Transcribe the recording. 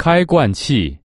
开罐器。